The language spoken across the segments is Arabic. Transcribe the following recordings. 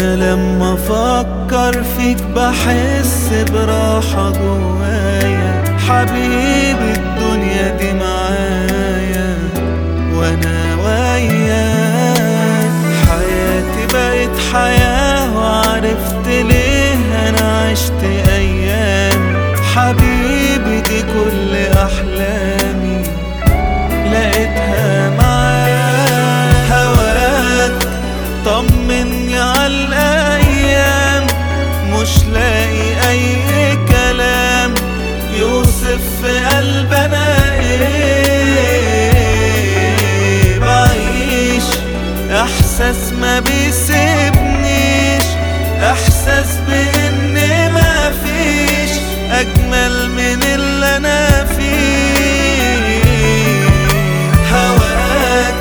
أنا لما أفكر فيك بحس براحة جوايا. حبيبي الدنيا دي معايا وأنا وياك. حياتي بقت حياة وعرفت ليه أنا عشت أيام. حبيبي دي كل احلامي ما بيسيبنيش. إحساس بإن ما فيش أجمل من اللي أنا فيه. هواك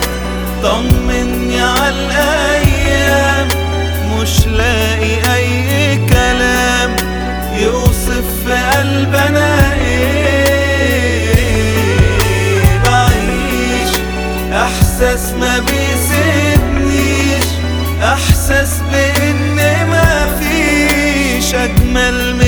طمني على الأيام مش لاقي أي كلام. يوصف في قلبنا إيه. بعيش إحساس ما بيسيبنيش. أحساس بان ما فيش اجمل من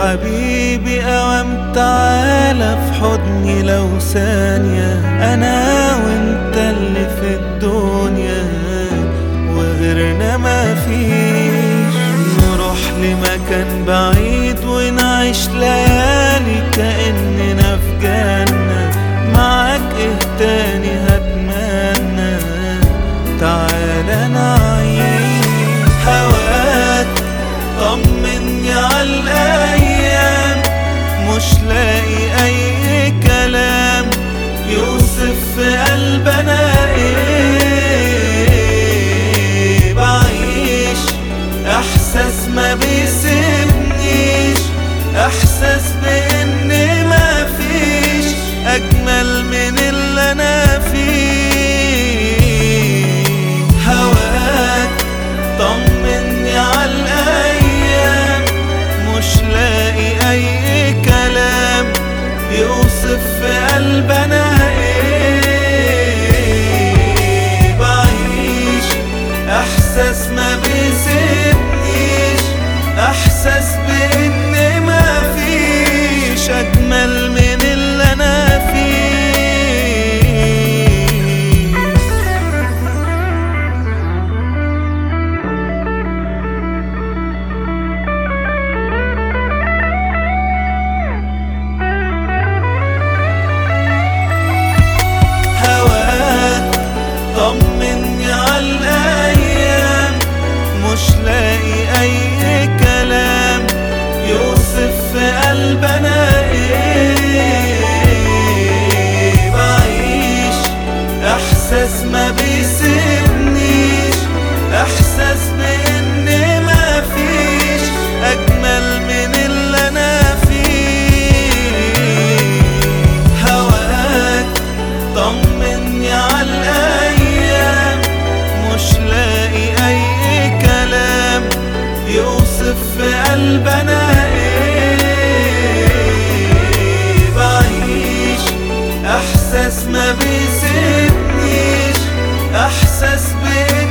حبيبي اوام تعالى في حضني لو ثانية. أنا وأنت اللي في الدنيا وغيرنا ما فيش. نروح لمكان بعيد ونعيش ليالي كأننا في جنة. معاك إيه تاني؟ مش لاقي أي كلام يوصف في قلبنا إيه بعيش إحساس ما بيسيبنيش إحساس بإن ما فيش أجمل من يوصف في قلبنا. البنات أحساس ما أحساس بان أجمل من اللي أنا فيه. هواك طمني الأيام مش لاقي أي كلام. يوصف في قلبنا احساس ما بيسيبنيش. أحساس بيك